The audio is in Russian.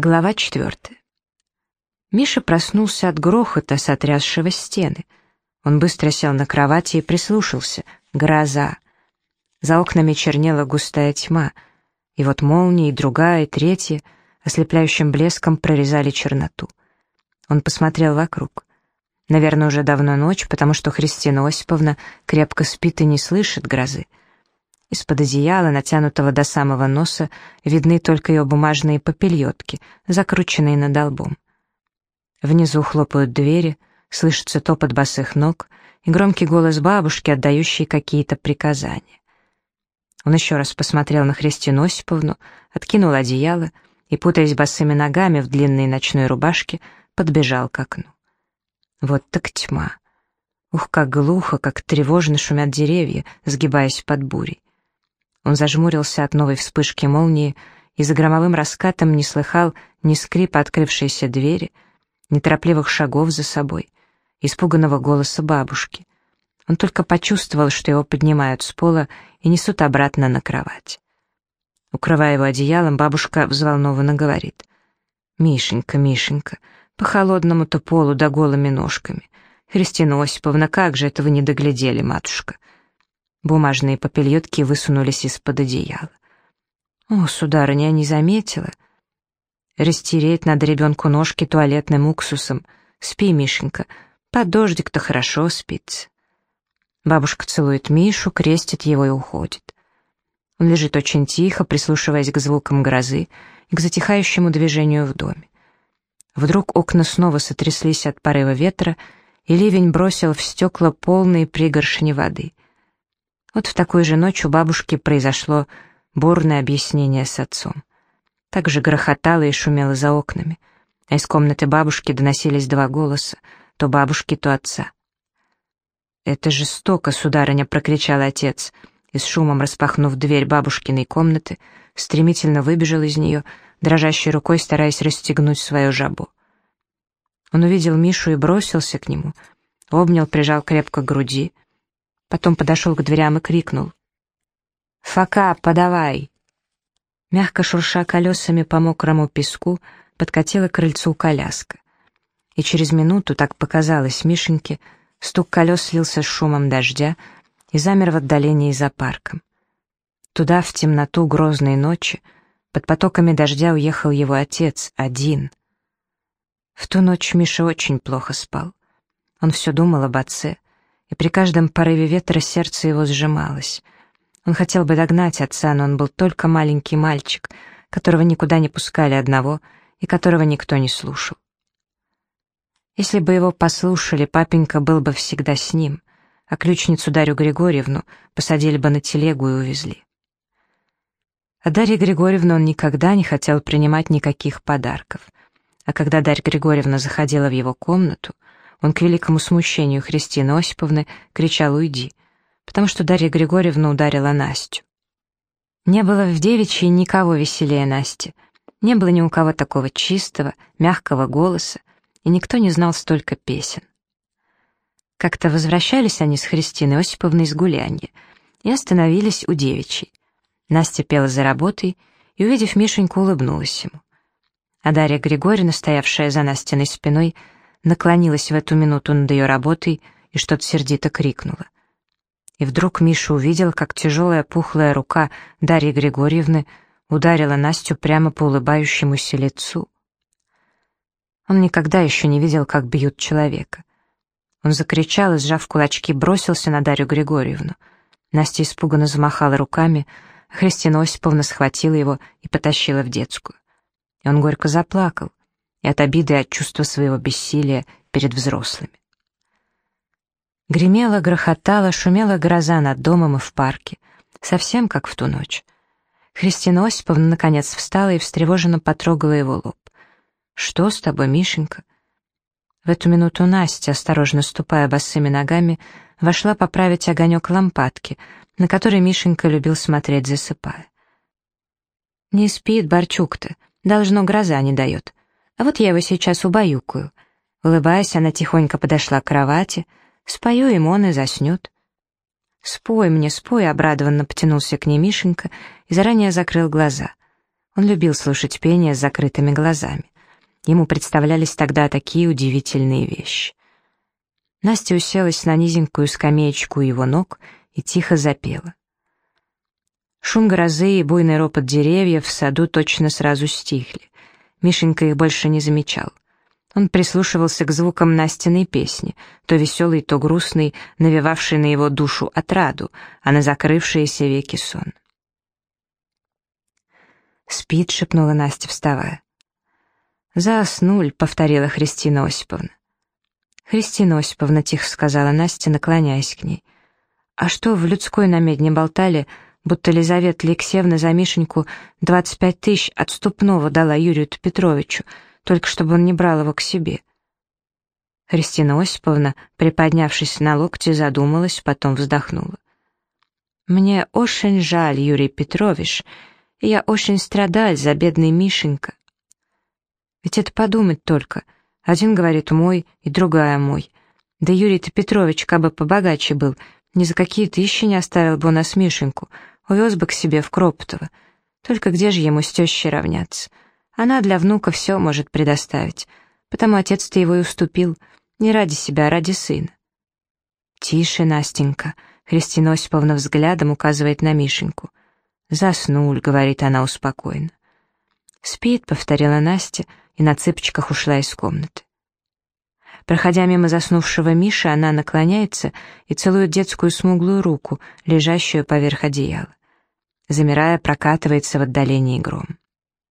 Глава четвертая. Миша проснулся от грохота, сотрясшего стены. Он быстро сел на кровати и прислушался. Гроза. За окнами чернела густая тьма. И вот молния, и другая, и третья, ослепляющим блеском прорезали черноту. Он посмотрел вокруг. Наверное, уже давно ночь, потому что Христина Осиповна крепко спит и не слышит грозы. Из-под одеяла, натянутого до самого носа, видны только ее бумажные попельотки, закрученные над долбом. Внизу хлопают двери, слышится топот босых ног и громкий голос бабушки, отдающий какие-то приказания. Он еще раз посмотрел на Христину Осиповну, откинул одеяло и, путаясь босыми ногами в длинной ночной рубашке, подбежал к окну. Вот так тьма. Ух, как глухо, как тревожно шумят деревья, сгибаясь под бурей. Он зажмурился от новой вспышки молнии и за громовым раскатом не слыхал ни скрипа открывшейся двери, ни торопливых шагов за собой, испуганного голоса бабушки. Он только почувствовал, что его поднимают с пола и несут обратно на кровать. Укрывая его одеялом, бабушка взволнованно говорит. «Мишенька, Мишенька, по холодному-то полу да голыми ножками. Христина Осиповна, как же это вы не доглядели, матушка?» Бумажные попельотки высунулись из-под одеяла. «О, сударыня, не заметила. Растереть надо ребенку ножки туалетным уксусом. Спи, Мишенька, под дождик-то хорошо спится». Бабушка целует Мишу, крестит его и уходит. Он лежит очень тихо, прислушиваясь к звукам грозы и к затихающему движению в доме. Вдруг окна снова сотряслись от порыва ветра, и ливень бросил в стекла полные пригоршни воды. Вот в такую же ночь у бабушки произошло бурное объяснение с отцом. Так же грохотало и шумело за окнами, а из комнаты бабушки доносились два голоса, то бабушки, то отца. «Это жестоко, сударыня!» — прокричал отец, и с шумом распахнув дверь бабушкиной комнаты, стремительно выбежал из нее, дрожащей рукой стараясь расстегнуть свою жабу. Он увидел Мишу и бросился к нему, обнял, прижал крепко к груди — Потом подошел к дверям и крикнул. «Фока, подавай!» Мягко шурша колесами по мокрому песку, подкатила к крыльцу коляска. И через минуту, так показалось Мишеньке, стук колес слился с шумом дождя и замер в отдалении за парком. Туда, в темноту грозной ночи, под потоками дождя уехал его отец, один. В ту ночь Миша очень плохо спал. Он все думал об отце, и при каждом порыве ветра сердце его сжималось. Он хотел бы догнать отца, но он был только маленький мальчик, которого никуда не пускали одного и которого никто не слушал. Если бы его послушали, папенька был бы всегда с ним, а ключницу Дарью Григорьевну посадили бы на телегу и увезли. А Дарья Григорьевна он никогда не хотел принимать никаких подарков. А когда Дарья Григорьевна заходила в его комнату — он к великому смущению Христины Осиповны кричал «Уйди», потому что Дарья Григорьевна ударила Настю. Не было в девичьей никого веселее Насти. Не было ни у кого такого чистого, мягкого голоса, и никто не знал столько песен. Как-то возвращались они с Христиной Осиповной из гулянья и остановились у девичьей. Настя пела за работой и, увидев Мишеньку, улыбнулась ему. А Дарья Григорьевна, стоявшая за Настиной спиной, наклонилась в эту минуту над ее работой и что-то сердито крикнула. И вдруг Миша увидел, как тяжелая пухлая рука Дарьи Григорьевны ударила Настю прямо по улыбающемуся лицу. Он никогда еще не видел, как бьют человека. Он закричал и, сжав кулачки, бросился на Дарью Григорьевну. Настя испуганно замахала руками, Христина Осиповна схватила его и потащила в детскую. И он горько заплакал и от обиды и от чувства своего бессилия перед взрослыми. Гремела, грохотала, шумела гроза над домом и в парке, совсем как в ту ночь. Христина Осиповна наконец встала и встревоженно потрогала его лоб. «Что с тобой, Мишенька?» В эту минуту Настя, осторожно ступая босыми ногами, вошла поправить огонек лампадки, на который Мишенька любил смотреть, засыпая. «Не спит Борчук-то, должно, гроза не дает», а вот я его сейчас убаюкаю. Улыбаясь, она тихонько подошла к кровати. Спою ему, он и заснет. «Спой мне, спой», — обрадованно потянулся к ней Мишенька и заранее закрыл глаза. Он любил слушать пение с закрытыми глазами. Ему представлялись тогда такие удивительные вещи. Настя уселась на низенькую скамеечку его ног и тихо запела. Шум грозы и буйный ропот деревьев в саду точно сразу стихли. Мишенька их больше не замечал. Он прислушивался к звукам Настиной песни, то веселый, то грустный, навевавший на его душу отраду, а на закрывшиеся веки сон. «Спит», — шепнула Настя, вставая. «Заоснуль», — повторила Христина Осиповна. «Христина Осиповна», — тихо сказала Настя, наклоняясь к ней. «А что в людской на медне болтали, будто Лизавета Алексеевна за Мишеньку 25 тысяч отступного дала Юрию Петровичу, только чтобы он не брал его к себе?» Христина Осиповна, приподнявшись на локте, задумалась, потом вздохнула. «Мне очень жаль, Юрий Петрович, я очень страдаю за бедный Мишенька. Ведь это подумать только. Один говорит «мой» и другая «мой». Да Юрий-то Петрович, кабы побогаче был, ни за какие тысячи не оставил бы у нас Мишеньку, увез бы к себе в Кропотово. Только где же ему с тещей равняться? Она для внука все может предоставить, потому отец-то его и уступил, не ради себя, а ради сына. «Тише, Настенька», — Христина Осиповна взглядом указывает на Мишеньку. «Заснуль», — говорит она успокоенно. «Спит», — повторила Настя, и на цыпочках ушла из комнаты. Проходя мимо заснувшего Миши, она наклоняется и целует детскую смуглую руку, лежащую поверх одеяла. Замирая, прокатывается в отдалении гром.